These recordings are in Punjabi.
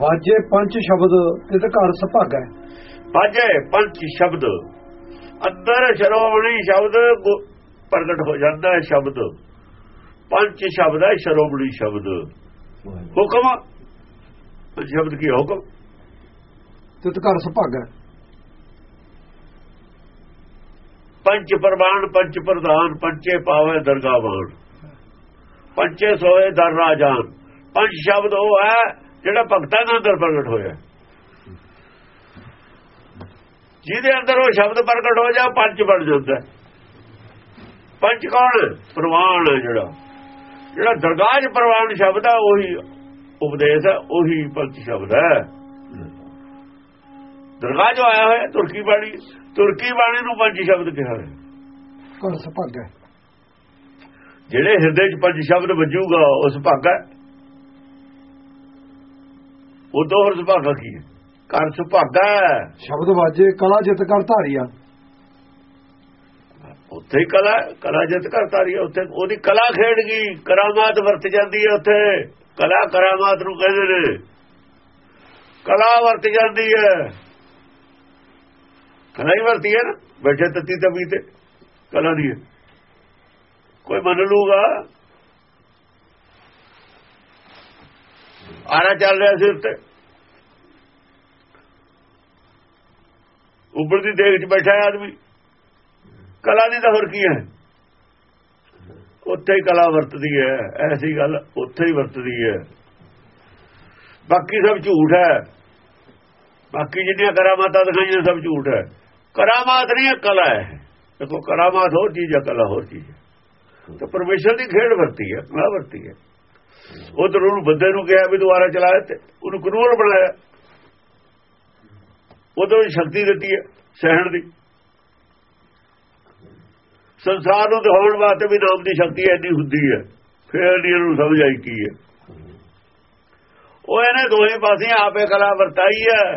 ਵਾਜੇ ਪੰਜ ਸ਼ਬਦ ਤਿਤ ਘਰ ਸੁਭਾਗੈ ਬਾਜੇ ਪੰਜ ਸ਼ਬਦ। ਅੰਦਰ ਸ਼ਰੋਮਣੀ ਸ਼ਬਦ ਪ੍ਰਗਟ ਹੋ ਜਾਂਦਾ ਹੈ ਸ਼ਬਦ। ਪੰਜ ਸ਼ਬਦ ਹੈ ਸ਼ਰੋਮਣੀ ਸ਼ਬਦ। ਹੁਕਮ। ਸ਼ਬਦ ਕੀ? ਹੁਕਮ। ਤਿਤ ਘਰ ਸੁਭਾਗੈ ਪੰਜ ਪ੍ਰਮਾਣ ਪੰਜ ਪ੍ਰਧਾਨ ਪੰਚੇ ਪਾਵੇ ਦਰਗਾਹਵਾਨ ਪੰਚੇ ਸੋਏ ਦਰ ਰਾਜਾਨ ਪੰਜ ਸ਼ਬਦ ਉਹ ਹੈ ਜਿਹੜਾ ਭਗਤਾਂ ਦੇ ਅੰਦਰ ਪ੍ਰਗਟ ਹੋਇਆ ਜਿਹਦੇ ਅੰਦਰ ਉਹ ਸ਼ਬਦ ਪ੍ਰਗਟ ਹੋ ਜਾ ਪੰਜ ਬਣ ਜਾਂਦਾ ਹੈ। ਪੰਜ ਕੌਣ? ਹੈ? ਪ੍ਰਵਾਨ ਹੈ ਜਿਹੜਾ। ਜਿਹੜਾ ਦਰਗਾਹ 'ਚ ਪ੍ਰਵਾਨ ਸ਼ਬਦ ਹੈ ਉਹੀ ਉਪਦੇਸ਼ ਹੈ ਉਹੀ ਪੰਜ ਸ਼ਬਦ ਹੈ। ਦਰਗਾਹ 'ਚ ਆਇਆ ਹੋਇਆ ਤੁਰਕੀ ਬਾਣੀ ਤੁਰਕੀ ਬਾਣੀ ਨੂੰ ਪੰਜ ਸ਼ਬਦ ਕਿਹਾ ਹੈ ਘਰ ਸੁਭਾਗੈ ਜਿਹੜੇ ਹਿਰਦੇ 'ਚ ਪੰਜ ਸ਼ਬਦ ਵੱਜੂਗਾ ਉਸ ਭਾਗਾ ਤੋਂ ਹੋਰ ਸੁਭਾਗਾ ਕੀ ਹੈ? ਘਰ ਸੁਭਾਗਾ। ਸ਼ਬਦ ਵਾਜੇ ਕਲਾ ਜਿਤ ਕਰ ਧਾਰੀਆ। ਉੱਥੇ ਹੀ ਕਲਾ ਕਲਾ ਜਿੱਤ ਕਰਤਾ ਰਹੀ ਹੈ ਉੱਥੇ ਉਹਦੀ ਕਲਾ ਖੇਡ ਗਈ। ਕਰਾਮਾਤ ਵਰਤ ਜਾਂਦੀ ਹੈ ਉੱਥੇ। ਕਲਾ ਕਰਾਮਾਤ ਨੂੰ ਕਹਿੰਦੇ ਨੇ। ਕਲਾ ਵਰਤ ਜਾਂਦੀ ਹੈ। ਕਲਾ ਹੀ ਵਰਤੀ ਹੈ ਨਾ। ਬੈਠੇ ਤੱਤੀ ਤਵੀ ਤੇ ਕਲਾ ਦੀ ਹੈ। ਕੋਈ ਮੰਨ ਲੂਗਾ ਆਰਾ ਚੱਲ ਰਿਹਾ ਸੀ ਉੱਤੇ। ਉੱਪਰ ਦੀ ਦੇਖ ਚ ਬੈਠਾ ਆਦਮੀ। ਕਲਾ ਦੀ ਤਾਂ ਹੋਰ ਕੀ ਹੈ? ਉੱਥੇ ਹੀ ਕਲਾ ਵਰਤਦੀ ਹੈ, ਐਸੀ ਗੱਲ ਉੱਥੇ ਹੀ ਵਰਤਦੀ ਹੈ। ਬਾਕੀ ਸਭ ਝੂਠ ਹੈ। ਬਾਕੀ ਜਿਹੜੀਆਂ ਕਰਾਮਾਤਾਂ ਦਿਖਾਈਆਂ ਸਭ ਝੂਠ ਹੈ। ਕਰਾਮਾਤ ਨਹੀਂ ਹੈ, ਕਲਾ ਹੈ। ਦੇਖੋ, ਕਰਾਮਾਤ ਹੋਰ ਚੀਜ਼ ਹੈ, ਕਲਾ ਹੋਰ ਚੀਜ਼ ਹੈ। ਤਾਂ ਪਰਮੇਸ਼ਰ ਦੀ ਖੇਡ ਵਰਤੀ ਹੈ, ਕਲਾ ਵਰਤੀ ਹੈ। ਉਧਰ ਉਹਨੂੰ ਬੰਦੇ ਨੂੰ ਕਿਹਾ ਵੀ ਦੁਬਾਰਾ ਚਲਾਇਆ ਤੇ ਉਹਨੂੰ ਕਾਨੂੰਨ ਬਣਾਇਆ। ਉਹ ਉਧਰ ਸ਼ਕਤੀ ਦਿੱਤੀ ਹੈ, ਸਹਿਣ ਦੀ। ਸੰਸਾਰ ਨੂੰ ਦਿਖਾਉਣ ਵਾਸਤੇ ਵੀ ਨਾਮ ਦੀ ਸ਼ਕਤੀ ਐਨੀ ਹੁੰਦੀ ਹੈ, ਫੇਰ ਨਹੀਂ ਇਹਨੂੰ ਸਮਝ ਆਈ ਕੀ ਹੈ। ਉਹ ਇਹਨੇ ਦੋਹੇ ਪਾਸੇ ਆਪੇ ਕਲਾ ਵਰਤਾਈ ਹੈ।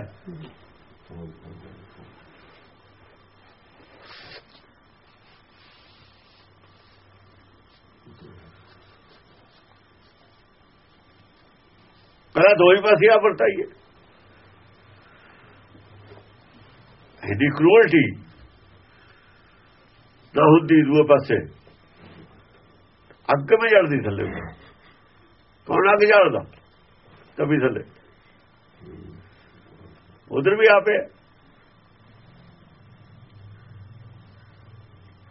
ਕਲਾ ਦੋਹੇ ਪਾਸੇ ਆਪ ਵਰਤਾਈ ਹੈ। ਇਹਦੀ ਕ੍ਰੂਅਲਟੀ ਨਾ ਹੁੰਦੀ ਦੂਏ ਪਾਸੇ। ਅੱਗ ਮੇ ਜਲਦੀ ਥੱਲੇ ਕੌਣ ਅੱਗ ਜਲਦਾ? ਤभी ਥੱਲੇ। ਉਧਰ ਵੀ ਆਪੇ।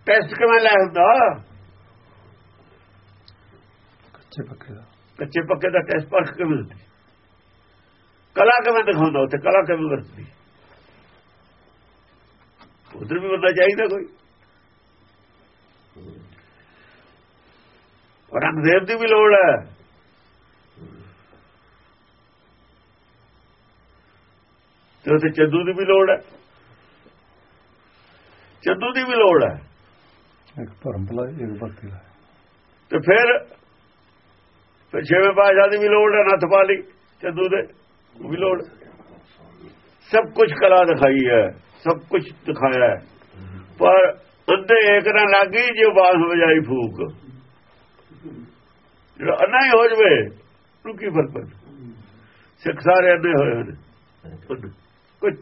ਟੈਸਟ ਕਿਵੇਂ ਲੈ ਹੁੰਦਾ? ਕੱਚੇ ਪੱਕੇ ਦਾ। ਕੱਚੇ ਪੱਕੇ ਦਾ ਟੈਸਟ ਪਰਖ ਕਿਵੇਂ ਹੁੰਦੀ? ਕਲਾ ਕਿਵੇਂ ਦਿਖਾਉਂਦਾ ਉੱਥੇ? ਕਲਾ ਕਿਵੇਂ ਵਰਤਦੀ? ਉਧਰ ਵੀ ਬੰਦਾ ਚਾਹੀਦਾ ਕੋਈ। ਔਰੰਗਜ਼ੇਬ ਦੀ ਵੀ ਲੋੜ ਹੈ। ਤੇ ਉੱਥੇ ਚੰਦੂ ਦੀ ਵੀ ਲੋੜ ਹੈ। ਚੰਦੂ ਦੀ ਵੀ ਲੋੜ ਹੈ। ਇੱਕ ਧਰਮ ਭਲਾ ਇੱਕ ਭਗਤੀ ਦਾ ਤੇ ਫਿਰ ਫਿਰ ਛੇਵੇਂ ਪਾਸ਼ਾ ਦੀ ਵੀ ਲੋੜ ਹੈ ਨੱਥ ਪਾਲੀ ਚੰਦੂ ਦੇ ਉਹ ਵੀ ਲੋੜ। ਸਭ ਕੁਝ ਕਲਾ ਦਿਖਾਈ ਹੈ। ਸਭ ਕੁਝ ਦਿਖਾਇਆ ਪਰ ਅੰਦੇ ਏਕ ਨਾ ਲੱਗੀ ਜੋ ਬਾਸ ਵਜਾਈ ਫੂਕ। ਜਿਹੜਾ ਅੰਨਾ ਹੀ ਹੋ ਜਵੇ ਨੂੰ ਕੀ ਫ਼ਰਕ ਪੈਂਦਾ? ਸਿੱਖ ਸਾਰੇ ਅੰਨੇ ਹੋਏ ਨੇ ਕੁਝ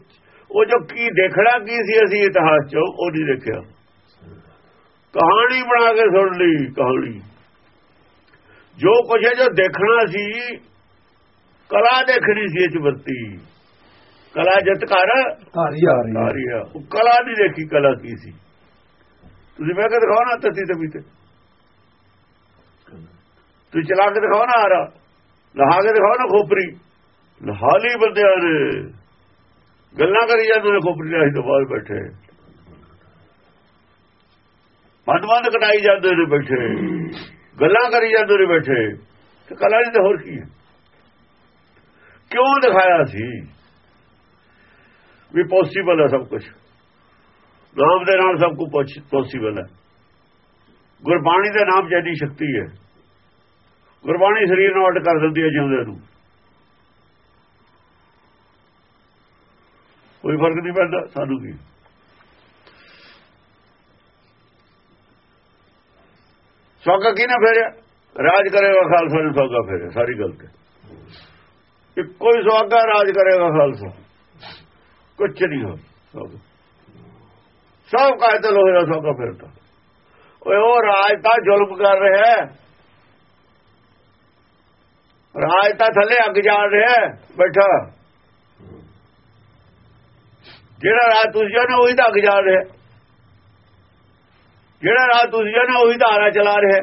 ਉਹ ਜੋ ਕੀ ਦੇਖਣਾ ਕੀ ਸੀ ਅਸੀਂ ਇਤਿਹਾਸ ਚੋਂ, ਉਹ ਨਹੀਂ ਦੇਖਿਆ। ਕਹਾਣੀ ਬਣਾ ਕੇ ਸੁਣ ਲਈ, ਕਹਾਣੀ। ਜੋ ਕੁਝ ਹੈ ਜੋ ਦੇਖਣਾ ਸੀ, ਕਲਾ ਦੇਖਣੀ ਸੀ, ਇਹ ਚ ਵਰਤੀ। ਕਲਾ ਜਿਤ ਕਰ ਧਾਰੀਆ ਸਾਰੀਆ ਉਹ ਕਲਾ ਨਹੀਂ ਦੇਖੀ ਕਲਾ ਕੀ ਸੀ? ਤੁਸੀਂ ਮੈਂ ਕਿ ਦਿਖਾਓ ਨਾ ਤਤੀ ਤੇ ਤੁਸੀਂ ਚਲਾ ਕੇ ਦਿਖਾਓ ਨਾ ਆਰਾ। ਲਹਾ ਕੇ ਦਿਖਾਓ ਨਾ ਖੋਪਰੀ। ਲਹਾਲੀ ਬੰਦਿਆਂ ਨੇ ਗੱਲਾਂ ਕਰੀ ਜਾਂਦੇ ਨੇ ਖੋਪਰੀ ਨਾਲ ਤੋਂ ਬਾਹਰ ਬੈਠੇ। ਬੰਦ ਕਟਾਈ ਜਾਂਦੇ ਨੇ ਬੈਠੇ। ਗੱਲਾਂ ਕਰੀ ਜਾਂਦੇ ਨੇ ਬੈਠੇ। ਤੇ ਕਲਾ ਨਹੀਂ ਤਾਂ ਹੋਰ ਕੀ ਹੈ? ਕਿਉਂ ਦਿਖਾਇਆ ਸੀ? ਵੀ ਪੋਸੀਬਲ ਹੈ ਸਭ ਕੁਝ ਨਾਮ ਦੇ ਨਾਲ ਸਭ ਕੁਝ ਪੋਸੀਬਲ ਹੈ। ਗੁਰਬਾਣੀ ਦੇ ਨਾਮ ਜੈਦੀ ਸ਼ਕਤੀ ਹੈ। ਗੁਰਬਾਣੀ ਸਰੀਰ ਨੂੰ ਅੱਡ ਕਰ ਦਿੰਦੀ ਹੈ ਜਿਉਂਦੇ ਨੂੰ। ਕੋਈ ਫ਼ਰਕ ਨਹੀਂ ਪੈਂਦਾ ਸਾਨੂੰ ਕੀ ਸੌਗਾ ਕੀ ਫੇਰਿਆ? ਰਾਜ ਕਰੇਗਾ ਖਾਲਸਾ ਨੂੰ ਸੌਗਾ ਫੇਰਿਆ, ਸਾਰੀ ਗੱਲ ਤੇ। ਇੱਕੋ ਹੀ ਸੁਆਗਾ ਰਾਜ ਕਰੇਗਾ ਖਾਲਸਾ। ਕੁਛ ਨਹੀਂ ਹੋ ਸਕਦਾ ਸਭ ਕਾਇਦਲ ਹੋਇਆ ਸਭ ਫਿਰ ਤਾਂ ਓਏ ਉਹ ਰਾਜ ਤਾਂ ਜ਼ੁਲਮ ਕਰ ਰਿਹਾ ਹੈ ਰਾਜ ਤਾਂ ਥੱਲੇ ਅੱਗ ਜਾਲ ਰਿਹਾ ਬੈਠਾ ਜਿਹੜਾ ਰਾਜ ਤੁਸੀਂ ਜਾਣਾ ਉਹੀ ਤਾਂ ਅੱਗ ਜਾਲ ਰਿਹਾ ਜਿਹੜਾ ਰਾਜ ਤੁਸੀਂ ਜਾਣਾ ਉਹੀ ਤਾਂ ਆਰਾ ਚਲਾ ਰਿਹਾ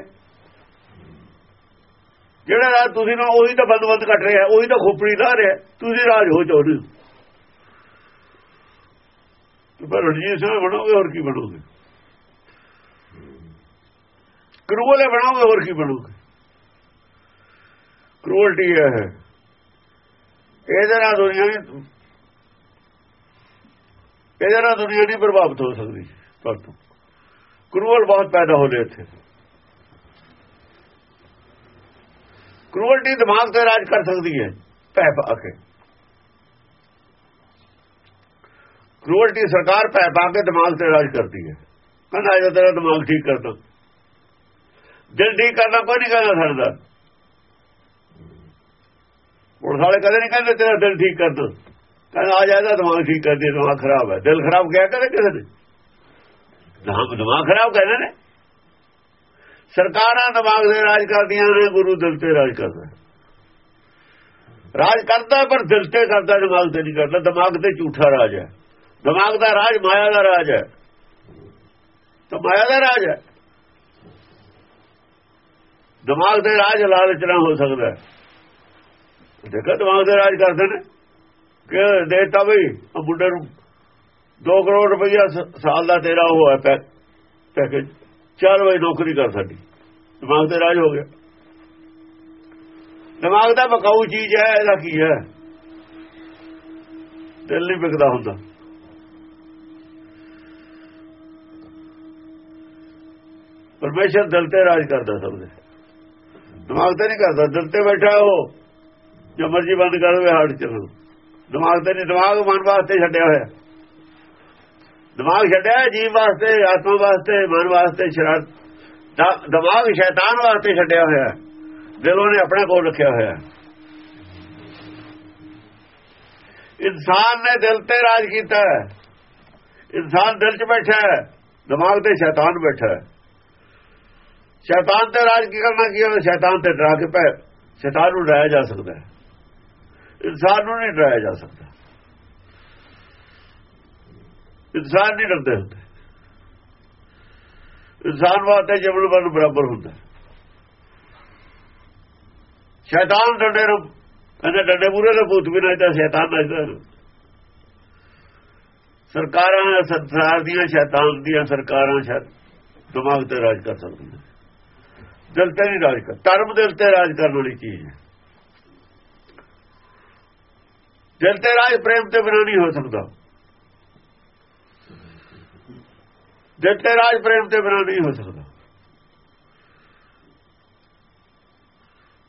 ਜਿਹੜਾ ਰਾਜ ਤੁਸੀਂ ਨਾ ਉਹੀ ਤਾਂ ਬੰਦਬੰਦ ਕੱਟ ਰਿਹਾ ਉਹੀ ਤਾਂ ਖੋਪੜੀ ਲਾ ਰਿਹਾ ਤੁਸੀਂ ਰਾਜ ਹੋ ਚਾਹੁੰਦੇ ਪਰ ਰਣਜੀਤ ਸਿੰਘ ਬਣੋਗੇ, ਹੋਰ ਕੀ ਬਣੋਗੇ? ਕਰੂਲੇ ਬਣੋਗੇ, ਹੋਰ ਕੀ ਬਣੋਗੇ? ਕਰੂਲਟੀ ਹੈ। ਇਹਦੇ ਨਾਲ ਦੁਨੀਆ ਨਹੀਂ ਇਹਦੇ ਨਾਲ ਦੁਨੀਆ ਨਹੀਂ ਪ੍ਰਭਾਵਿਤ ਹੋ ਸਕਦੀ, ਪਰ ਤੋਂ। ਕਰੂਲ ਬਹੁਤ ਪੈਦਾ ਹੋ ਰਹੇ ਇੱਥੇ। ਕਰੂਲਟੀ ਦਿਮਾਗ ਤੇ ਰਾਜ ਕਰ ਸਕਦੀ ਹੈ ਪੈ ਪਾ ਕੇ। ਕਰੂਲਟੀ ਸਰਕਾਰ ਪੈ ਪਾ ਕੇ ਦਿਮਾਗ ਤੇ ਰਾਜ ਕਰਦੀ ਹੈ। ਕਹਿੰਦਾ ਜੇ ਤੇਰਾ ਦਿਮਾਗ ਠੀਕ ਕਰਦਾ। ਦਿਲ ਠੀਕ ਕਰਨਾ ਕੋਈ ਨਹੀਂ ਕਹਿੰਦਾ ਸਕਦਾ ਹੁਣ ਸਾਲੇ ਕਦੇ ਨਹੀਂ ਕਹਿੰਦੇ ਤੇਰਾ ਦਿਲ ਠੀਕ ਕਰ ਦੋ ਕਹਿੰਦਾ, ਆ ਜਾਏਗਾ ਦਿਮਾਗ ਠੀਕ ਕਰ ਦੇ ਦਿਮਾਗ ਖਰਾਬ ਹੈ। ਦਿਲ ਖਰਾਬ ਕਿਹਾ ਕਦੇ ਕਿਸੇ ਨੇ ਦਿਮਾਗ ਦਿਮਾਗ ਖਰਾਬ ਕਹਿੰਦੇ ਨੇ। ਸਰਕਾਰਾਂ ਦਿਮਾਗ ਦੇ ਰਾਜ ਕਰਦੀਆਂ ਨੇ, ਗੁਰੂ ਦਿਲ ਤੇ ਰਾਜ ਕਰਦਾ। ਰਾਜ ਕਰਦਾ, ਪਰ ਦਿਲ ਤੇ ਕਰਦਾ, ਦਿਮਾਗ ਤੇ ਨਹੀਂ ਕਰਦਾ। ਦਿਮਾਗ ਤੇ ਝੂਠਾ ਰਾਜ ਹੈ। ਦਿਮਾਗ ਦਾ ਰਾਜ ਮਾਇਆ ਦਾ ਰਾਜ ਹੈ। ਤਾਂ ਮਾਇਆ ਦਾ ਰਾਜ ਹੈ। ਦਿਮਾਗ ਦੇ ਰਾਜ ਲਾਲਚ ਨਾ ਹੋ ਸਕਦਾ। ਦੇਖੋ ਦਿਮਾਗ ਦੇ ਰਾਜ ਕਰਦੇ ਨੇ। ਕਿ ਦੇਤਾ ਬਈ ਆ ਮੁੰਡੇ ਨੂੰ 2 ਕਰੋੜ ਰੁਪਈਆ ਸਾਲ ਦਾ ਤੇਰਾ ਉਹ ਹੈ ਪੈਕੇਜ। ਚਾਰ ਵਜੇ ਨੌਕਰੀ ਕਰ ਸਾਡੀ। ਦਿਮਾਗ ਤੇ ਰਾਜ ਹੋ ਗਿਆ। ਦਿਮਾਗ ਦਾ ਬਕਾਊ ਚੀਜ਼ ਹੈ, ਇਹਦਾ ਕੀ ਹੈ? ਦਿਲ ਨਹੀਂ ਵਿਕਦਾ ਹੁੰਦਾ। ਪਰਮੇਸ਼ਰ ਦਿਲ ਤੇ ਰਾਜ ਕਰਦਾ ਸਭ ਦੇ। ਦਿਮਾਗ ਤੇ ਨਹੀਂ ਕਰਦਾ, ਦਿਲ ਤੇ ਬੈਠਾ ਉਹ। ਜੋ ਮਰਜ਼ੀ ਬੰਦ ਕਰ ਦੇ ਹਾਰਟ ਚੱਲੂ। ਦਿਮਾਗ ਤੇ ਨਹੀਂ, ਦਿਮਾਗ ਮਨ ਵਾਸਤੇ ਛੱਡਿਆ ਹੋਇਆ। ਦਿਮਾਗ ਛੱਡਿਆ ਜੀਵ ਵਾਸਤੇ, ਆਤਮਾ ਵਾਸਤੇ, ਮਨ ਵਾਸਤੇ, ਸ਼ਰਾਰਤ। ਦਿਮਾਗ ਸ਼ੈਤਾਨ ਵਾਸਤੇ ਛੱਡਿਆ ਹੋਇਆ ਦਿਲ ਉਹਨੇ ਆਪਣੇ ਕੋਲ ਰੱਖਿਆ ਹੋਇਆ ਇਨਸਾਨ ਨੇ ਦਿਲ ਤੇ ਰਾਜ ਕੀਤਾ ਇਨਸਾਨ ਦਿਲ 'ਚ ਬੈਠਾ ਹੈ। ਦਿਮਾਗ ਤੇ ਸ਼ੈਤਾਨ ਬੈਠਾ ਹੈ। ਸ਼ੈਤਾਨ ਤੇ ਰਾਜ ਕੀ ਕਰਨਾ, ਕੀ ਹੈ ਸ਼ੈਤਾਨ ਤੇ ਡਰਾ ਕੇ ਪੈ ਸ਼ੈਤਾਨ ਨੂੰ ਡਰਾਇਆ ਜਾ ਸਕਦਾ ਹੈ। ਇਨਸਾਨ ਨੂੰ ਨਹੀਂ ਡਰਾਇਆ ਜਾ ਸਕਦਾ। ਇਨਸਾਨ ਨਹੀਂ ਡਰਦੇ ਹੁੰਦੇ। ਇਨਸਾਨ ਵਾਸਤੇ ਜਬਲ ਬਲ ਬਰਾਬਰ ਹੁੰਦਾ ਸ਼ੈਤਾਨ ਡੰਡੇ ਨੂੰ ਕਹਿੰਦੇ ਡੰਡੇ ਪੂਰੇ ਦੇ ਭੂਤ ਵੀ ਨੱਚਦਾ ਸ਼ੈਤਾਨ ਨੱਚਦਾ ਸਰਕਾਰਾਂ, ਸੰਸਾਰ ਦੀਆਂ, ਸ਼ੈਤਾਨ ਦੀਆਂ ਸਰਕਾਰਾਂ ਸ਼ਾਇਦ ਦਿਮਾਗ ਤੇ ਰਾਜ ਕਰ ਸਕਦੀਆਂ ਦਿਲ ਤੇ ਨਹੀਂ ਰਾਜ ਕਰ ਧਰਮ ਦਿਲ ਤੇ ਰਾਜ ਕਰਨ ਵਾਲੀ ਚੀਜ਼ ਹੈ। ਦਿਲ ਤੇ ਰਾਜ ਪ੍ਰੇਮ ਤੇ ਬਿਨਾਂ ਨਹੀਂ ਹੋ ਸਕਦਾ। ਦਿਲ ਤੇ ਰਾਜ ਪ੍ਰੇਮ ਤੇ ਬਿਨਾਂ ਨਹੀਂ ਹੋ ਸਕਦਾ।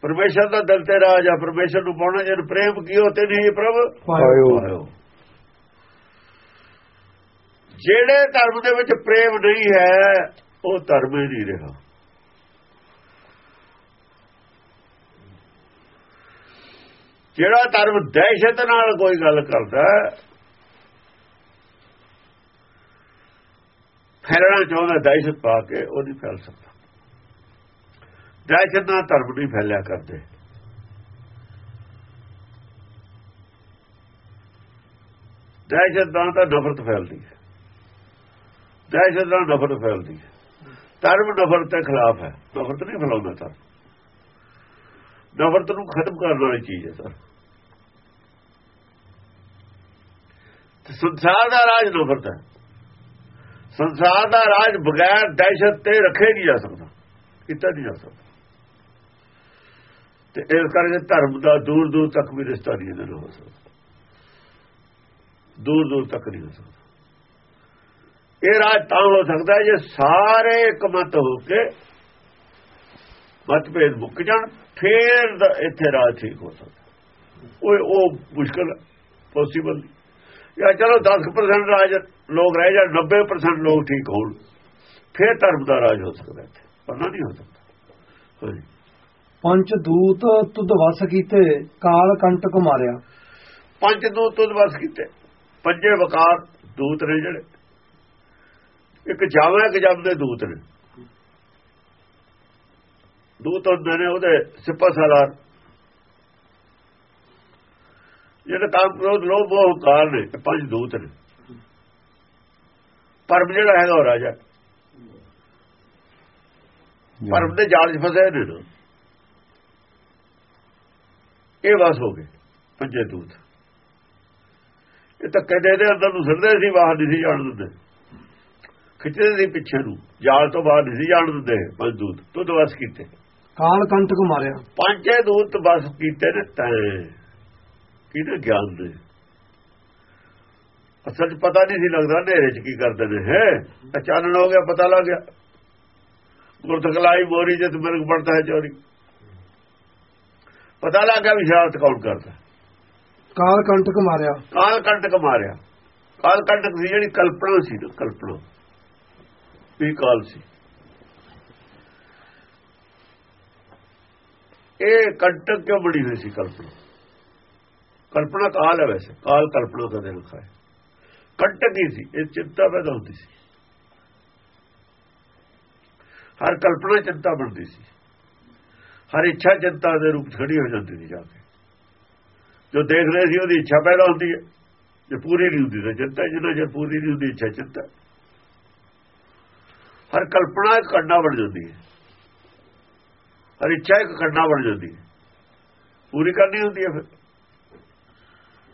ਪਰਮੇਸ਼ਰ ਦਾ ਦਿਲ ਤੇ ਰਾਜ ਆ ਪਰਮੇਸ਼ਰ ਨੂੰ ਪਾਉਣਾ ਜਦ ਪ੍ਰੇਮ ਕੀਓ ਤੇ ਨਹੀਂ ਪ੍ਰਭ? ਪਾਇਓ। ਜਿਹੜੇ ਧਰਮ ਦੇ ਵਿੱਚ ਪ੍ਰੇਮ ਨਹੀਂ ਹੈ ਉਹ ਧਰਮ ਹੀ ਨਹੀਂ ਰਿਹਾ। ਜਿਹੜਾ ਧਰਮ ਦਹਿਸ਼ਤ ਨਾਲ ਕੋਈ ਗੱਲ ਕਰਦਾ ਫੈਲਣਾ ਚਾਹੁੰਦਾ ਦਹਿਸ਼ਤ ਪਾ ਕੇ ਉਹ ਨਹੀਂ ਫੈਲ ਸਕਦਾ। ਦਹਿਸ਼ਤ ਨਾਲ ਧਰਮ ਨਹੀਂ ਫੈਲਿਆ ਕਰਦੇ। ਦਹਿਸ਼ਤ ਨਾਲ ਤਾਂ ਨਫ਼ਰਤ ਫੈਲਦੀ ਹੈ। ਦਹਿਸ਼ਤ ਨਾਲ ਨਫ਼ਰਤ ਫੈਲਦੀ ਹੈ। ਧਰਮ ਨਫ਼ਰਤ ਦੇ ਖਿਲਾਫ ਹੈ। ਨਫ਼ਰਤ ਨਹੀਂ ਫੈਲਾਉਂਦਾ ਧਰਮ। ਨਫ਼ਰਤ ਨੂੰ ਖਤਮ ਕਰਨ ਵਾਲੀ ਚੀਜ਼ ਹੈ ਸਰ। ਸੰਸਾਰ ਦਾ ਰਾਜ ਨਫ਼ਰਤ ਹੈ। ਸੰਸਾਰ ਦਾ ਰਾਜ ਬਗੈਰ ਦਹਿਸ਼ਤ ਤੇ ਰੱਖੇ ਨਹੀਂ ਜਾ ਸਕਦਾ, ਕੀਤਾ ਨਹੀਂ ਜਾ ਸਕਦਾ। ਤੇ ਇਸ ਕਰਕੇ ਧਰਮ ਦਾ ਦੂਰ ਦੂਰ ਤੱਕ ਵੀ ਰਿਸ਼ਤਾ ਨਹੀਂ ਇਹਨਾਂ ਨਾਲ ਹੋ ਸਕਦਾ। ਦੂਰ ਦੂਰ ਤੱਕ ਨਹੀਂ ਹੋ ਸਕਦਾ। ਇਹ ਰਾਜ ਤਾਂ ਹੋ ਸਕਦਾ ਜੇ ਸਾਰੇ ਇਕਮਤ ਹੋ ਕੇ ਮਤਭੇਦ ਮੁੱਕ ਜਾਣ ਫੇਰ ਇੱਥੇ ਰਾਜ ਠੀਕ ਹੋ ਸਕਦਾ। ਉਹ ਉਹ ਮੁਸ਼ਕਲ ਪੋਸੀਬਲ ਜਾਂ ਚਲੋ 10% ਰਾਜ ਲੋਕ ਰਹਿ ਜਾਣ 90% ਲੋਕ ਠੀਕ ਹੋਣ ਫੇਰ ਧਰਮ ਦਾ ਰਾਜ ਹੋ ਸਕਦਾ ਇੱਥੇ। ਪਰ ਨਹੀਂ ਹੋ ਸਕਦਾ। ਪੰਚ ਦੂਤ ਤੁਧ ਵਸ ਕੀਤੇ ਕਾਲ ਕੰਟਕ ਮਾਰਿਆ ਪੰਜ ਦੂਤ ਤੁਧ ਵਸ ਕੀਤੇ। ਪੰਜੇ ਵਕਾਰ ਦੂਤ ਨੇ ਜਿਹੜੇ। ਇੱਕ ਜਾਵਾਂ ਇੱਕ ਜਮ ਦੇ ਦੂਤ ਨੇ। ਦੂਤ ਹੁੰਦੇ ਨੇ ਉਹਦੇ ਸਿਪਾ ਸਾਲਾਰ ਜਿਹੜੇ ਕਾਮ ਕ੍ਰੋਧ ਲੋਭ ਮੋਹ ਹੰਕਾਰ ਨੇ ਪੰਜ ਦੂਤ ਨੇ। ਪਰਮ ਜਿਹੜਾ ਹੈਗਾ ਉਹ ਰਾਜਾ। ਪਰਮ ਦੇ ਜਾਲ 'ਚ ਫਸੇ ਨੇ। ਇਹ ਵਸ ਹੋ ਗਏ ਪੰਜੇ ਦੂਤ। ਇਹ ਤਾਂ ਕਦੇ ਦੇ ਅੰਦਰ ਨੂੰ ਸਿਰਦੇ ਸੀ ਬਾਹਰ ਨਹੀਂ ਸੀ ਜਾਣ ਦਿੰਦੇ। ਖਿੱਚਦੇ ਸੀ ਪਿੱਛੇ ਨੂੰ। ਜਾਲ ਤੋਂ ਬਾਹਰ ਨਹੀਂ ਸੀ ਜਾਣ ਦਿੰਦੇ ਪੰਜ ਦੂਤ। ਤੁਧ ਵਸ ਕੀਤੇ। ਕਾਲ ਕੰਟਕ ਮਾਰਿਆ। ਪੰਜੇ ਦੂਤ ਵਸ ਕੀਤੇ ਨੇ ਤੈਂ। ਕਿਹਦੇ ਗਿਆਨ ਦੇ? ਅਸਲ 'ਚ ਪਤਾ ਨਹੀਂ ਸੀ ਲੱਗਦਾ ਹਨੇਰੇ 'ਚ ਕੀ ਕਰਦੇ ਨੇ। ਹੈ? ਅਚਾਨਕ ਹੋ ਗਿਆ ਪਤਾ ਲੱਗ ਗਿਆ। ਗੁਰਦਖਲਾਈ ਮੋਰੀ ਜਦ ਮਿਰਗ ਪੜਦਾ ਹੈ ਚੋਰੀ। ਪਤਾ ਲੱਗ ਗਿਆ ਵੀ ਸ਼ਰਾਰਤ ਕੌਣ ਕਰਦਾ। ਕਾਲ ਕੰਟਕ ਮਾਰਿਆ। ਕਾਲ ਕੰਟਕ ਮਾਰਿਆ। ਕਾਲ ਕੰਟਕ ਸੀ ਜਿਹੜੀ ਕਲਪਨਾ ਸੀ ਕਲਪਨਾ। ਵੀ ਕਾਲ ਸੀ। ਇਹ ਕੰਟਕ ਕਿਉਂ ਬਣੀ ਹੋਈ ਸੀ ਕਲਪਨਾ? ਕਲਪਨਾ ਕਾਲ ਹੈ ਵੈਸੇ, ਕਾਲ ਕਲਪਨਾ ਕਦੇ ਲਿਖਾ ਹੈ। ਕੰਟਕ ਹੀ ਸੀ, ਇਹ ਚਿੰਤਾ ਪੈਦਾ ਹੁੰਦੀ ਸੀ। ਹਰ ਕਲਪਨਾ ਚਿੰਤਾ ਬਣਦੀ ਸੀ। ਹਰ ਇੱਛਾ ਚਿੰਤਾ ਦੇ ਰੂਪ 'ਚ ਖੜੀ ਹੋ ਜਾਂਦੀ ਸੀ ਜਾ ਕੇ। ਜੋ ਦੇਖ ਰਹੇ ਸੀ, ਉਹਦੀ ਇੱਛਾ ਪੈਦਾ ਹੁੰਦੀ ਹੈ। ਜੇ ਪੂਰੀ ਨਹੀਂ ਹੁੰਦੀ ਤਾਂ ਚਿੰਤਾ ਜਿਹਨਾਂ ਜੇ ਪੂਰੀ ਨਹੀਂ ਹੁੰਦੀ, ਇੱਛਾ ਚਿੰਤਾ। ਹਰ ਕਲਪਨਾ ਇੱਕ ਕੰਡਾ ਬਣ ਜਾਂਦੀ ਹੈ। ਹਰ ਇੱਛਾ ਇੱਕ ਕੰਡਾ ਬਣ ਜਾਂਦੀ ਹੈ। ਪੂਰੀ ਕਰਨੀ ਹੁੰਦੀ ਹੈ ਫਿਰ।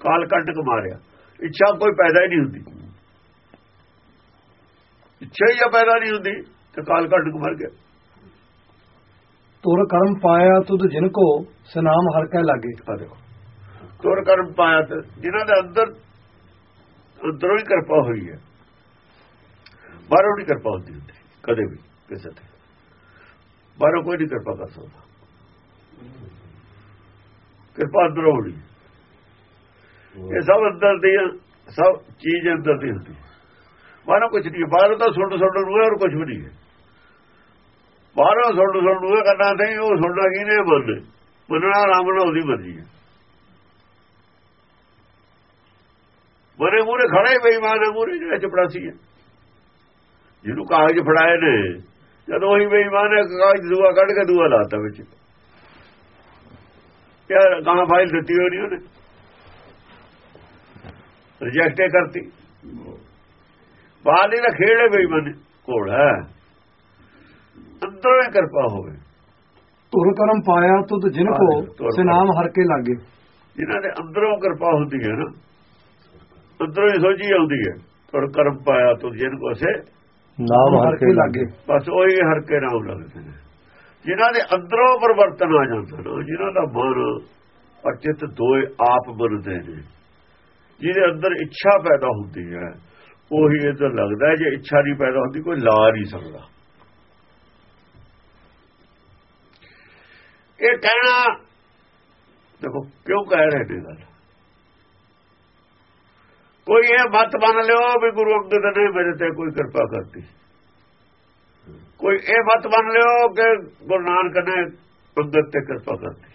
ਕਾਲ ਕੰਟਕ ਮਾਰਿਆ। ਇੱਛਾ ਕੋਈ ਪੈਦਾ ਹੀ ਨਹੀਂ ਹੁੰਦੀ। ਇੱਛਾ ਹੀ ਪੈਦਾ ਨਹੀਂ ਹੁੰਦੀ ਤੇ ਕਾਲ ਕੰਟਕ ਮਰ ਗਿਆ। ਤੁਰ ਕਰਮ ਪਾਇਆ ਤੁਧ ਜਿਨ ਕੋ ਸਨਾਮ ਹਰ ਕੈ ਲਾਗੇ। ਦੇਖੋ। ਤੁਰ ਕਰਮ ਪਾਇਆ ਤੇ ਜਿਨ੍ਹਾਂ ਦੇ ਅੰਦਰ ਅੰਦਰੋਂ ਹੀ ਕਿਰਪਾ ਹੋਈ ਹੈ। ਬਾਹਰੋਂ ਨਹੀਂ ਕਿਰਪਾ ਹੁੰਦੀ ਹੁੰਦੀ ਕਦੇ ਵੀ ਕਿਸੇ ਤੇ। ਬਾਹਰੋਂ ਕੋਈ ਨਹੀਂ ਕਿਰਪਾ ਕਰ ਸਕਦਾ। ਕਿਰਪਾ ਅੰਦਰੋਂ ਹੋਣੀ। ਇਹ ਸਭ ਅੰਦਰ ਦੀ ਸਭ ਚੀਜ਼ ਅੰਦਰ ਦੀ ਹੁੰਦੀ ਬਾਹਰੋਂ ਕੁਝ ਨਹੀਂ ਬਾਹਰੋਂ ਤਾਂ ਸੁਣ ਸੁਣ ਨੂੰ ਹੋਰ ਕੁਝ ਵੀ ਨਹੀਂ ਹੈ। ਬਾਹਰੋਂ ਸੁਣ ਸੁਣ ਨੂੰ ਕਰਨਾ ਨਹੀਂ ਉਹ ਸੁਣਨਾ ਕੀ ਨੇ ਮੰਨ ਮੰਨਣਾ ਰਾਮ ਨਾਲ ਉਹਦੀ ਮਰਜ਼ੀ ਹੈ। ਮਰੇ ਮੂਰੇ ਖੜਾ ਬੇਈਮਾਨ ਹੈ ਮੂਰੇ ਜਿਹੜਾ ਚਪੜਾਸੀ ਹੈ। ਜਿਹਨੂੰ ਕਾਗਜ਼ ਫੜਾਏ ਨੇ ਜਦੋਂ ਉਹੀ ਬੇਈਮਾਨ ਹੈ ਕਾਗਜ਼ ਦੂਆ ਕੱਢ ਕੇ ਦੂਆ ਲਾਤਾ ਵਿੱਚ। ਯਾਰ ਕਹਾਂ ਫਾਈਲ ਦਿੱਤੀ ਹੋਣੀ ਉਹਨੇ। ਰਿਜੈਕਟ ਕਰਤੀ। ਬਾਹਰ ਨਹੀਂ ਖੇੜੇ ਬੇਈਮਾਨ ਹੈ। ਅੰਦਰੋਂ ਹੀ ਕਿਰਪਾ ਹੋਵੇ। ਤੁਰ ਕਰਮ ਪਾਇਆ ਤੁਧ ਜਿਨ ਕੋ ਤੁਰ ਸਨਾਮ ਹਰ ਕੇ ਲਾਗੇ। ਜਿਨ੍ਹਾਂ ਦੇ ਅੰਦਰੋਂ ਕਿਰਪਾ ਹੁੰਦੀ ਹੈ ਨਾ। ਅੰਦਰੋਂ ਹੀ ਸੋਝੀ ਆਉਂਦੀ ਹੈ। ਪਰ ਕਰਮ ਪਾਇਆ ਤੂੰ ਜਿਨ ਕੋ ਸੇ ਨਾਮ ਹਰ ਕੇ ਲਾਗੇ। ਬਸ ਉਹੀ ਹਰ ਕੇ ਨਾਮ ਲੱਗਦੇ ਨੇ। ਜਿਨ੍ਹਾਂ ਦੇ ਅੰਦਰੋਂ ਪਰਿਵਰਤਨ ਆ ਜਾਂਦਾ ਨਾ ਜਿਨ੍ਹਾਂ ਦਾ ਮਨ ਔਰ ਚਿੱਤ ਦੋਏ ਆਪ ਬਣਦੇ ਨੇ ਜਿਹਦੇ ਅੰਦਰ ਇੱਛਾ ਪੈਦਾ ਹੁੰਦੀ ਹੈ ਉਹੀ ਇਹ ਤਾਂ ਲੱਗਦਾ ਜੇ ਇੱਛਾ ਨਹੀਂ ਪੈਦਾ ਹੁੰਦੀ ਕੋਈ ਲਾ ਨਹੀਂ ਸਕਦਾ। ਇਹ ਕਹਿਣਾ ਦੇਖੋ ਕਿਉਂ ਕਹਿ ਰਹੇ ਨੇ ਗੱਲ? ਕੋਈ ਇਹ ਮਤ ਮੰਨ ਲਿਓ ਵੀ ਗੁਰੂ ਅੰਗਦ ਨੇ ਮੇਰੇ ਤੇ ਕੋਈ ਕਿਰਪਾ ਕਰਤੀ ਕੋਈ ਇਹ ਮਤ ਮੰਨ ਲਿਓ ਕਿ ਗੁਰੂ ਨਾਨਕ ਨੇ ਅੰਗਦ ਤੇ ਕਿਰਪਾ ਕਰਤੀ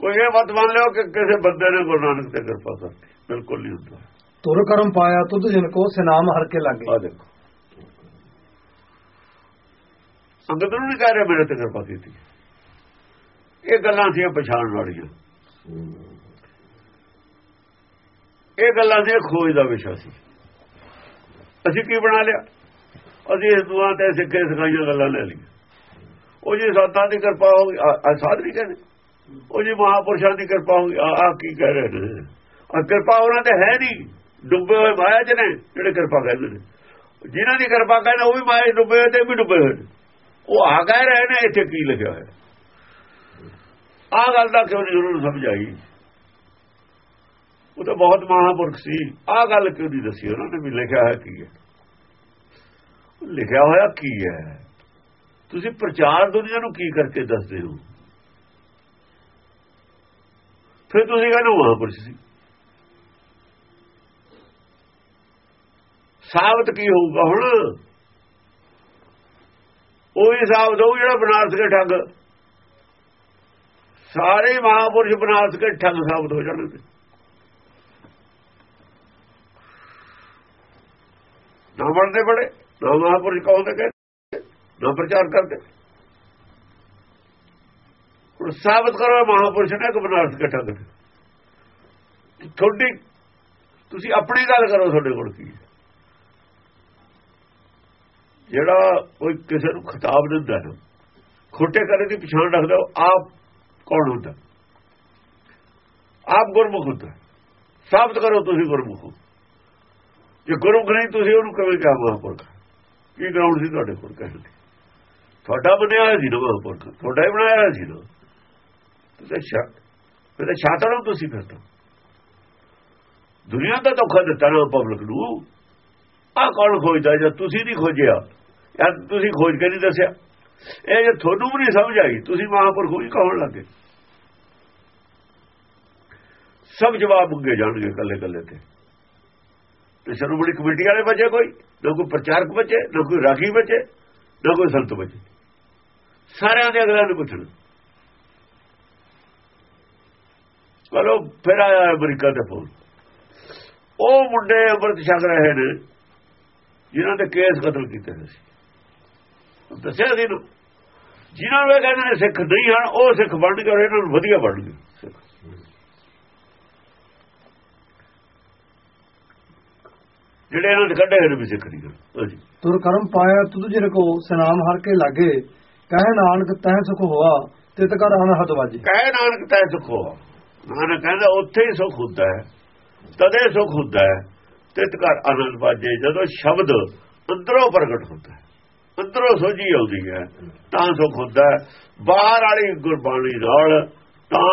ਕੋਈ ਇਹ ਮਤ ਮੰਨ ਲਿਓ ਕਿ ਕਿਸੇ ਬੰਦੇ ਨੇ ਗੁਰੂ ਨਾਨਕ ਤੇ ਕਿਰਪਾ ਕਰਤੀ ਬਿਲਕੁਲ ਨਹੀਂ ਹੁੰਦਾ ਤੁਰ ਕਰਮ ਪਾਇਆ ਤੁਧ ਜਿਨ ਕੋ ਸਨਾਮ ਹਰ ਕੇ ਲਾਗੇ ਆ ਦੇਖੋ ਅੰਗਦ ਨੂੰ ਨਹੀਂ ਕਹਿ ਰਿਹਾ ਮੇਰੇ ਤੇ ਕਿਰਪਾ ਕੀਤੀ ਇਹ ਗੱਲਾਂ ਸੀ ਪਛਾਣ ਵਾਲੀਆਂ ਇਹ ਗੱਲਾਂ ਸੀ ਖੋਜ ਦਾ ਵਿਸ਼ਾ ਸੀ। ਅਸੀਂ ਕੀ ਬਣਾ ਲਿਆ? ਅਸੀਂ ਹਿੰਦੂਆਂ ਤੇ ਸਿੱਖੇ ਸਿਖਾਈਆਂ ਗੱਲਾਂ ਲੈ ਲਈਆਂ। ਉਹ ਜੀ ਸਾਧਾਂ ਦੀ ਕਿਰਪਾ ਹੋ ਗਈ ਸਾਧ ਨਹੀਂ ਕਹਿੰਦੇ। ਉਹ ਜੀ ਮਹਾਪੁਰਸ਼ਾਂ ਦੀ ਕਿਰਪਾ ਹੋ ਗਈ, ਆ ਕੀ ਕਹਿ ਰਹੇ ਨੇ? ਆ ਕਿਰਪਾ ਉਹਨਾਂ ਤੇ ਹੈ ਨਹੀਂ, ਡੁੱਬੇ ਹੋਏ ਮਾਇਆ ਚ ਨੇ, ਜਿਹੜੇ ਕਿਰਪਾ ਕਹਿੰਦੇ ਨੇ। ਜਿਨ੍ਹਾਂ ਦੀ ਕਿਰਪਾ ਕਹਿੰਦੇ, ਉਹ ਵੀ ਮਾਇਆ ਡੁੱਬੇ ਹੋਏ ਤੇ ਵੀ ਡੁੱਬੇ ਹੋਏ ਨੇ। ਉਹ ਆ ਗਏ ਰਹੇ ਨੇ, ਇੱਥੇ ਕੀ ਲਿਖਿਆ ਹੋਇਆ? ਆ ਗੱਲ ਦਾ ਕਿਉਂ ਨਹੀਂ ਜ਼ਰੂਰ ਸਮਝ ਆਈ? ਉਹ ਤਾਂ ਬਹੁਤ ਮਹਾਪੁਰਖ ਸੀ। ਆ ਗੱਲ ਕਿਉਂ ਨਹੀਂ ਦੱਸੀ? ਉਹਨਾਂ ਨੇ ਵੀ ਲਿਖਿਆ ਹੈ ਕੀ ਹੈ? ਲਿਖਿਆ ਹੋਇਆ ਕੀ ਹੈ? ਤੁਸੀਂ ਪ੍ਰਚਾਰ ਦੁਨੀਆ ਨੂੰ ਕੀ ਕਰਕੇ ਦੱਸਦੇ ਹੋ? ਫਿਰ ਤੁਸੀਂ ਕਹਿੰਦੇ ਮਹਾਪੁਰਖ ਸੀ। ਸਾਬਤ ਕੀ ਹੋਊਗਾ ਹੁਣ? ਉਹੀ ਸਾਬਤ ਹੋਊ ਜਿਹੜਾ ਬਨਾਰਸ ਕੇ ਠੱਗ। ਸਾਰੇ ਹੀ ਮਹਾਪੁਰਸ਼ ਬਨਾਰਸ ਕੇ ਠੱਗ ਸਾਬਤ ਹੋ ਜਾਣਗੇ। ਨਾ ਬਣਦੇ ਬੜੇ, ਨਾ ਮਹਾਪੁਰਸ਼ ਕਹੋਗੇ ਕਹਿੰਦੇ, ਨਾ ਪ੍ਰਚਾਰ ਕਰਦੇ। ਹੁਣ ਸਾਬਤ ਕਰੋ, ਮਹਾਪੁਰਸ਼ ਨੇ ਕਿ ਬਨਾਰਸ ਕੇ ਠੱਗ ਤੁਹਾਡੀ ਤੁਸੀਂ ਆਪਣੀ ਗੱਲ ਕਰੋ ਤੁਹਾਡੇ ਕੋਲ ਕੀ ਹੈ। ਜਿਹੜਾ ਕੋਈ ਕਿਸੇ ਨੂੰ ਖਿਤਾਬ ਦਿੰਦਾ ਨਾ, ਖੋਟੇ ਕਰੇ ਦੀ ਪਛਾਣ ਰੱਖਦਾ ਉਹ ਆਪ ਕੌਣ ਹੁੰਦਾ? ਆਪ ਗੁਰਮੁਖ ਹੁੰਦਾ ਸਾਬਤ ਕਰੋ ਤੁਸੀਂ ਗੁਰਮੁਖ ਹੋ। ਜੇ ਗੁਰਮੁਖ ਨਹੀਂ, ਤੁਸੀਂ ਉਹਨੂੰ ਕਿਵੇਂ ਕਿਹਾ ਮਹਾਂਪੁਰਖ ਕੀ ਗਰਾਊਂਡ ਸੀ ਤੁਹਾਡੇ ਕੋਲ ਕਹਿਣ ਦੀ? ਤੁਹਾਡਾ ਬਣਿਆ ਹੋਇਆ ਸੀ ਨਾ ਮਹਾਂਪੁਰਖ। ਤੁਹਾਡਾ ਹੀ ਬਣਾਇਆ ਹੋਇਆ ਸੀ ਨਾ। ਤੁਸੀਂ ਸ਼ਾ ਫਿਰ ਛਾਤਰ ਹੋ ਤੁਸੀਂ ਫਿਰ ਤਾਂ। ਦੁਨੀਆ ਦਾ ਧੋਖਾ ਦਿੱਤਾ ਨਾ ਪਬਲਿਕ ਨੂੰ। ਆ ਕੌਣ ਖੋਜਦਾ ਜੇ ਤੁਸੀਂ ਨਹੀਂ ਖੋਜਿਆ? ਯਾਰ ਤੁਸੀਂ ਖੋਜ ਕੇ ਨਹੀਂ ਦੱਸਿਆ? ਇਹ ਜੇ ਤੁਹਾਨੂੰ ਵੀ ਨਹੀਂ ਸਮਝ ਆਈ, ਤੁਸੀਂ ਮਹਾਂਪੁਰਖ ਹੀ ਕਹਣ ਲੱਗੇ? ਸਭ ਜਵਾਬ ਮੰਗੇ ਜਾਣਗੇ ਕੱਲੇ ਕੱਲੇ ਤੇ। ਤੇ ਸ਼ਰਮਣੀ ਕਮੇਟੀ ਵਾਲੇ ਬਚੇ ਕੋਈ, ਨਾ ਕੋਈ ਪ੍ਰਚਾਰਕ ਬਚੇ, ਨਾ ਕੋਈ ਰਾਗੀ ਬਚੇ, ਨਾ ਕੋਈ ਸੰਤ ਬਚੇ। ਸਾਰਿਆਂ ਦੇ ਅਗਲਾ ਨੂੰ ਪੁੱਛਣਾ। ਚਲੋ, ਫਿਰ ਆਇਆ ਅਮਰੀਕਾ ਦੇ ਫੋਨ। ਉਹ ਮੁੰਡੇ ਅੰਮ੍ਰਿਤ ਛਕ ਰਹੇ ਨੇ, ਜਿਨ੍ਹਾਂ ਦੇ ਕੇਸ ਕਤਲ ਕੀਤੇ ਸੀ। ਦੱਸਿਆ ਸੀ ਨੂੰ ਜਿਨ੍ਹਾਂ ਨੂੰ ਇਹ ਕਹਿੰਦੇ ਨੇ ਸਿੱਖ ਨਹੀਂ ਹਨ, ਉਹ ਸਿੱਖ ਬਣ ਗਏ ਔਰ ਇਹਨਾਂ ਨੂੰ ਵਧੀਆ ਬਣ ਗਏ ਸਿੱਖ। ਜਿਹੜੇ ਇਹਨਾਂ ਦੇ ਕੱਢੇ ਹੋਏ ਨੇ ਵੀ ਹਨ। ਹਾਂਜੀ। ਤੁਰ ਕਰਮ ਪਾਇਆ ਤੁਧ ਜਿਨ ਕੋ ਸਨਾਮ ਹਰ ਕੇ ਲਾਗੇ। ਕਹਿ ਨਾਨਕ ਤਹਿ ਸੁਖ ਹੋਆ ਤਿਤ ਕਰ ਅਨਹਦ ਵਾਜੇ। ਕਹਿ ਨਾਨਕ ਤੈ ਸੁਖੋ ਨਾਨਕ ਕਹਿੰਦਾ ਉੱਥੇ ਹੀ ਸੁਖ ਹੁੰਦਾ ਹੈ ਤਦੇ ਸੁਖ ਹੁੰਦਾ ਹੈ ਤਿਤ ਘਰ ਆਨੰਦ ਵਾਜੇ। ਜਦੋਂ ਸ਼ਬਦ ਅੰਦਰੋਂ ਪ੍ਰਗਟ ਹੁੰਦਾ ਹੈ ਅੰਦਰੋਂ ਸੋਝੀ ਆਉਂਦੀ ਹੈ ਤਾਂ ਸੁਖ ਹੁੰਦਾ ਹੈ। ਬਾਹਰ ਵਾਲੀ ਗੁਰਬਾਣੀ ਨਾਲ ਤਾਂ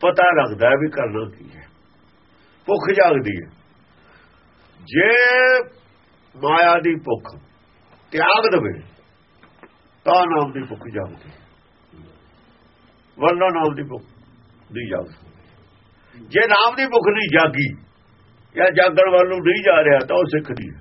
ਪਤਾ ਲੱਗਦਾ ਵੀ ਕਰਨਾ ਕੀ ਹੈ। ਭੁੱਖ ਜਾਗਦੀ ਹੈ। ਜੇ ਮਾਇਆ ਦੀ ਭੁੱਖ ਤਿਆਗ ਦੇਵੇ, ਤਾਂ ਨਾਮ ਦੀ ਭੁੱਖ ਜਾਗਦੀ। ਹੈ ਵਰਨਾ ਨਾਮ ਦੀ ਭੁੱਖ ਨਹੀਂ ਜਾਗ ਜੇ ਨਾਮ ਦੀ ਭੁੱਖ ਨਹੀਂ ਜਾਗੀ ਜਾਂ ਜਾਗਣ ਵੱਲ ਨੂੰ ਨਹੀਂ ਜਾ ਰਿਹਾ, ਤਾਂ ਉਹ ਸਿੱਖ ਨਹੀਂ ਹੈ।